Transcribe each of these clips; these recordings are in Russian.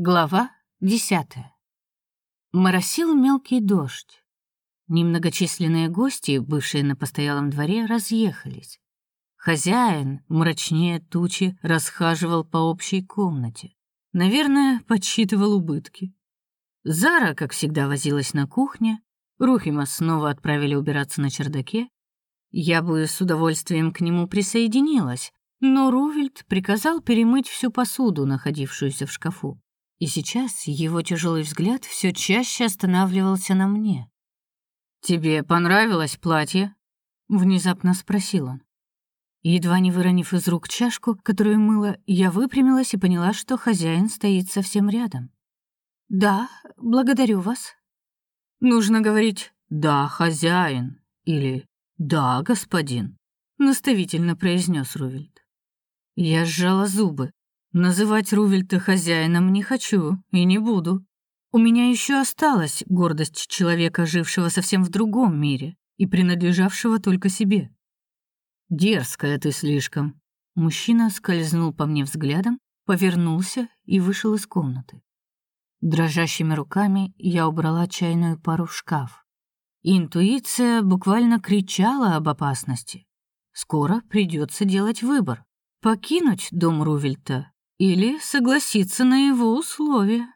Глава десятая. Моросил мелкий дождь. Немногочисленные гости, бывшие на постоялом дворе, разъехались. Хозяин, мрачнее тучи, расхаживал по общей комнате. Наверное, подсчитывал убытки. Зара, как всегда, возилась на кухне. Рухима снова отправили убираться на чердаке. Я бы с удовольствием к нему присоединилась, но Рувельд приказал перемыть всю посуду, находившуюся в шкафу и сейчас его тяжелый взгляд все чаще останавливался на мне. «Тебе понравилось платье?» — внезапно спросил он. Едва не выронив из рук чашку, которую мыла, я выпрямилась и поняла, что хозяин стоит совсем рядом. «Да, благодарю вас». «Нужно говорить «да, хозяин» или «да, господин», — наставительно произнес Рувельд. Я сжала зубы. Называть Рувельта хозяином не хочу и не буду. У меня еще осталась гордость человека, жившего совсем в другом мире и принадлежавшего только себе. Дерзкая ты слишком. Мужчина скользнул по мне взглядом, повернулся и вышел из комнаты. Дрожащими руками я убрала чайную пару в шкаф. Интуиция буквально кричала об опасности. Скоро придется делать выбор: покинуть дом Рувельта или согласиться на его условия.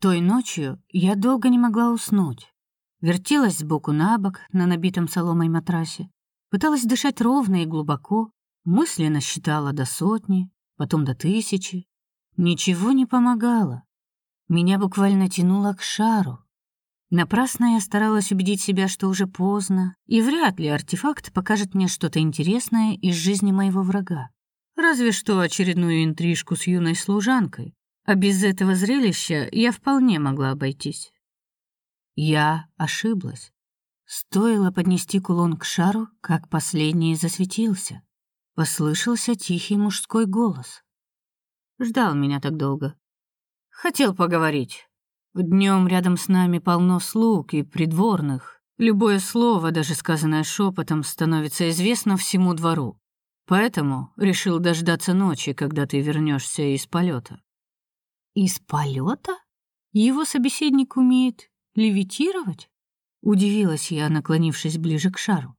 Той ночью я долго не могла уснуть. Вертелась сбоку на бок на набитом соломой матрасе, пыталась дышать ровно и глубоко, мысленно считала до сотни, потом до тысячи. Ничего не помогало. Меня буквально тянуло к шару. Напрасно я старалась убедить себя, что уже поздно, и вряд ли артефакт покажет мне что-то интересное из жизни моего врага. Разве что очередную интрижку с юной служанкой. А без этого зрелища я вполне могла обойтись. Я ошиблась. Стоило поднести кулон к шару, как последний засветился. Послышался тихий мужской голос. Ждал меня так долго. Хотел поговорить. Днем рядом с нами полно слуг и придворных. Любое слово, даже сказанное шепотом, становится известно всему двору. Поэтому решил дождаться ночи, когда ты вернешься из полета. Из полета? Его собеседник умеет левитировать? Удивилась я, наклонившись ближе к шару.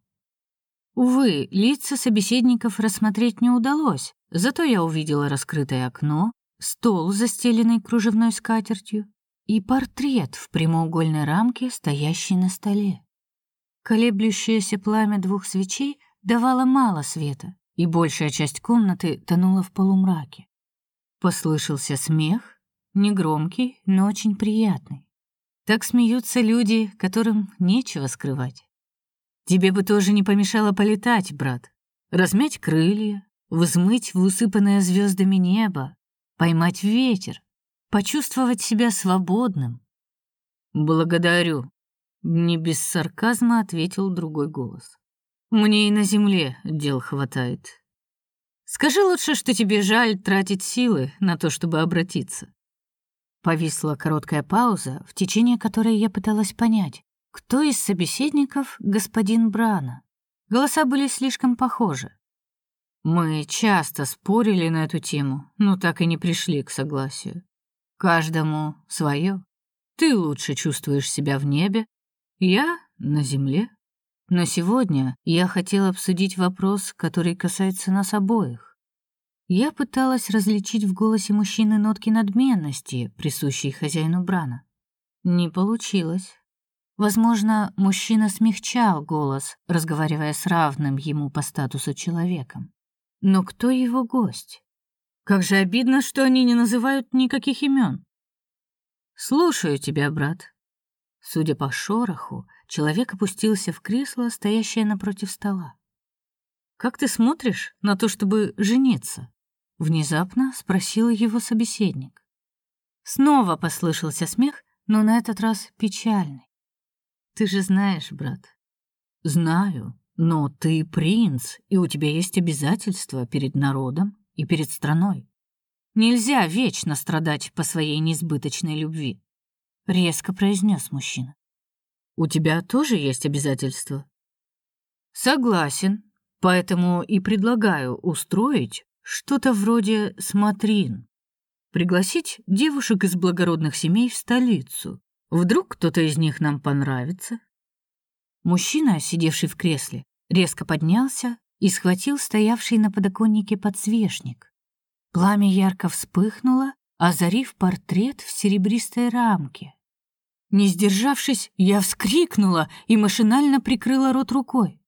Увы, лица собеседников рассмотреть не удалось, зато я увидела раскрытое окно, стол, застеленный кружевной скатертью, и портрет в прямоугольной рамке, стоящий на столе. Колеблющееся пламя двух свечей давало мало света, и большая часть комнаты тонула в полумраке. Послышался смех, негромкий, но очень приятный. Так смеются люди, которым нечего скрывать. Тебе бы тоже не помешало полетать, брат. Размять крылья, взмыть в усыпанное звездами небо, поймать ветер, почувствовать себя свободным. Благодарю, не без сарказма ответил другой голос. Мне и на земле дел хватает. Скажи лучше, что тебе жаль тратить силы на то, чтобы обратиться. Повисла короткая пауза, в течение которой я пыталась понять, кто из собеседников господин Брана. Голоса были слишком похожи. Мы часто спорили на эту тему, но так и не пришли к согласию. Каждому свое. Ты лучше чувствуешь себя в небе, я на земле. Но сегодня я хотела обсудить вопрос, который касается нас обоих. Я пыталась различить в голосе мужчины нотки надменности, присущие хозяину Брана. Не получилось. Возможно, мужчина смягчал голос, разговаривая с равным ему по статусу человеком. Но кто его гость? Как же обидно, что они не называют никаких имен. Слушаю тебя, брат. Судя по шороху, человек опустился в кресло, стоящее напротив стола. Как ты смотришь на то, чтобы жениться? внезапно спросил его собеседник. Снова послышался смех, но на этот раз печальный. Ты же знаешь, брат. Знаю, но ты принц, и у тебя есть обязательства перед народом и перед страной. Нельзя вечно страдать по своей несбыточной любви резко произнес мужчина. У тебя тоже есть обязательства? Согласен, поэтому и предлагаю устроить что-то вроде смотрин. пригласить девушек из благородных семей в столицу. Вдруг кто-то из них нам понравится. Мужчина, сидевший в кресле, резко поднялся и схватил стоявший на подоконнике подсвечник. Пламя ярко вспыхнуло, озарив портрет в серебристой рамке. Не сдержавшись, я вскрикнула и машинально прикрыла рот рукой.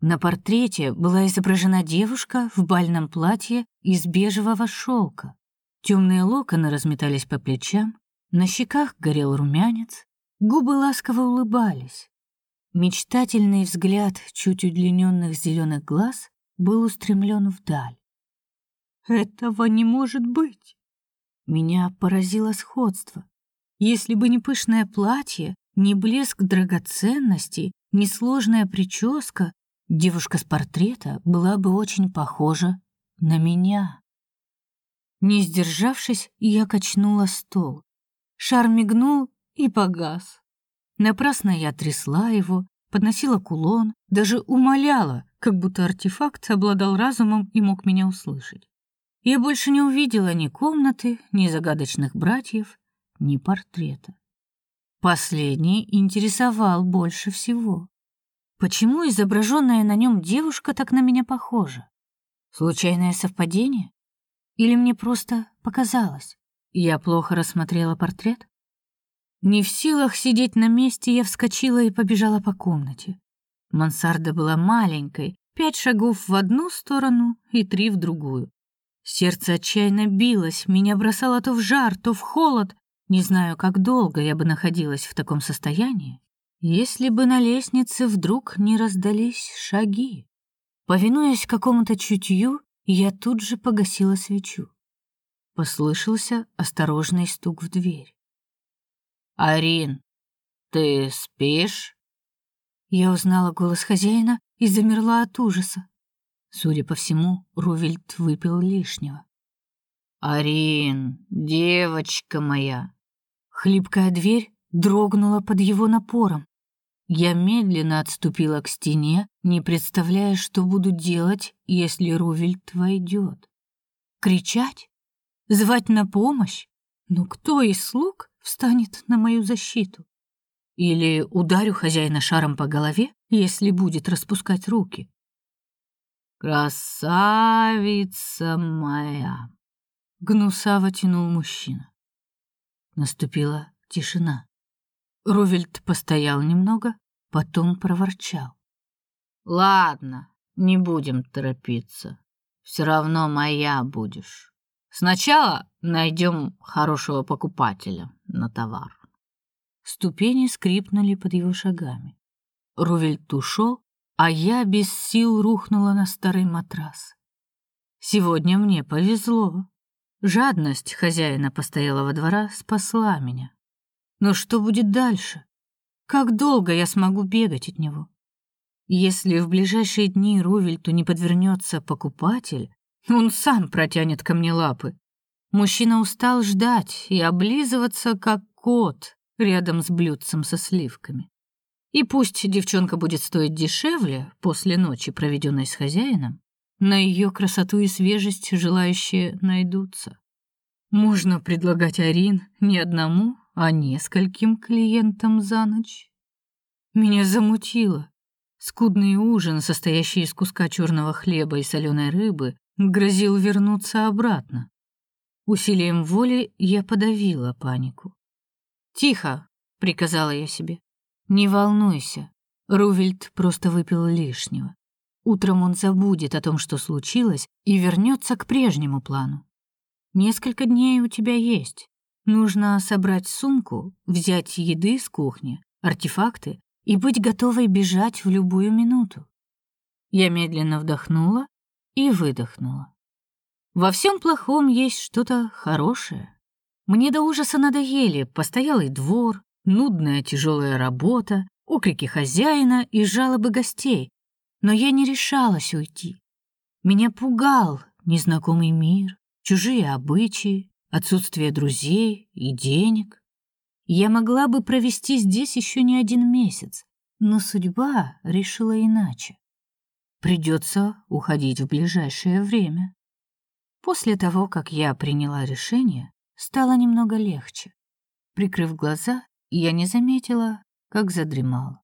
На портрете была изображена девушка в бальном платье из бежевого шелка. Темные локоны разметались по плечам, на щеках горел румянец, губы ласково улыбались. Мечтательный взгляд чуть удлиненных зеленых глаз был устремлен вдаль. Этого не может быть. Меня поразило сходство. Если бы не пышное платье, не блеск драгоценностей, не сложная прическа, девушка с портрета была бы очень похожа на меня. Не сдержавшись, я качнула стол. Шар мигнул и погас. Напрасно я трясла его, подносила кулон, даже умоляла, как будто артефакт обладал разумом и мог меня услышать. Я больше не увидела ни комнаты, ни загадочных братьев, ни портрета. Последний интересовал больше всего. Почему изображенная на нем девушка так на меня похожа? Случайное совпадение? Или мне просто показалось? Я плохо рассмотрела портрет? Не в силах сидеть на месте, я вскочила и побежала по комнате. Мансарда была маленькой, пять шагов в одну сторону и три в другую. Сердце отчаянно билось, меня бросало то в жар, то в холод. Не знаю, как долго я бы находилась в таком состоянии, если бы на лестнице вдруг не раздались шаги. Повинуясь какому-то чутью, я тут же погасила свечу. Послышался осторожный стук в дверь. Арин, ты спишь? Я узнала голос хозяина и замерла от ужаса. Судя по всему, Рувельт выпил лишнего. Арин, девочка моя. Хлипкая дверь дрогнула под его напором. Я медленно отступила к стене, не представляя, что буду делать, если Рувельт войдет. Кричать? Звать на помощь? Но кто из слуг встанет на мою защиту. Или ударю хозяина шаром по голове, если будет распускать руки. Красавица моя, гнусаво тянул мужчина. Наступила тишина. Рувельт постоял немного, потом проворчал: "Ладно, не будем торопиться. Все равно моя будешь. Сначала найдем хорошего покупателя на товар. Ступени скрипнули под его шагами. Рувельт ушел, а я без сил рухнула на старый матрас. Сегодня мне повезло. Жадность хозяина постоялого двора спасла меня. Но что будет дальше? Как долго я смогу бегать от него? Если в ближайшие дни Рувельту не подвернется покупатель, он сам протянет ко мне лапы. Мужчина устал ждать и облизываться, как кот, рядом с блюдцем со сливками. И пусть девчонка будет стоить дешевле после ночи, проведенной с хозяином, на ее красоту и свежесть желающие найдутся. Можно предлагать Арин не одному, а нескольким клиентам за ночь. Меня замутило. Скудный ужин, состоящий из куска черного хлеба и соленой рыбы, грозил вернуться обратно. Усилием воли я подавила панику. «Тихо!» — приказала я себе. «Не волнуйся. Рувельт просто выпил лишнего. Утром он забудет о том, что случилось, и вернется к прежнему плану. Несколько дней у тебя есть. Нужно собрать сумку, взять еды с кухни, артефакты и быть готовой бежать в любую минуту». Я медленно вдохнула и выдохнула. Во всем плохом есть что-то хорошее. Мне до ужаса надоели постоялый двор, нудная тяжелая работа, окрики хозяина и жалобы гостей, но я не решалась уйти. Меня пугал незнакомый мир, чужие обычаи, отсутствие друзей и денег. Я могла бы провести здесь еще не один месяц, но судьба решила иначе. Придется уходить в ближайшее время. После того, как я приняла решение, стало немного легче. Прикрыв глаза, я не заметила, как задремала.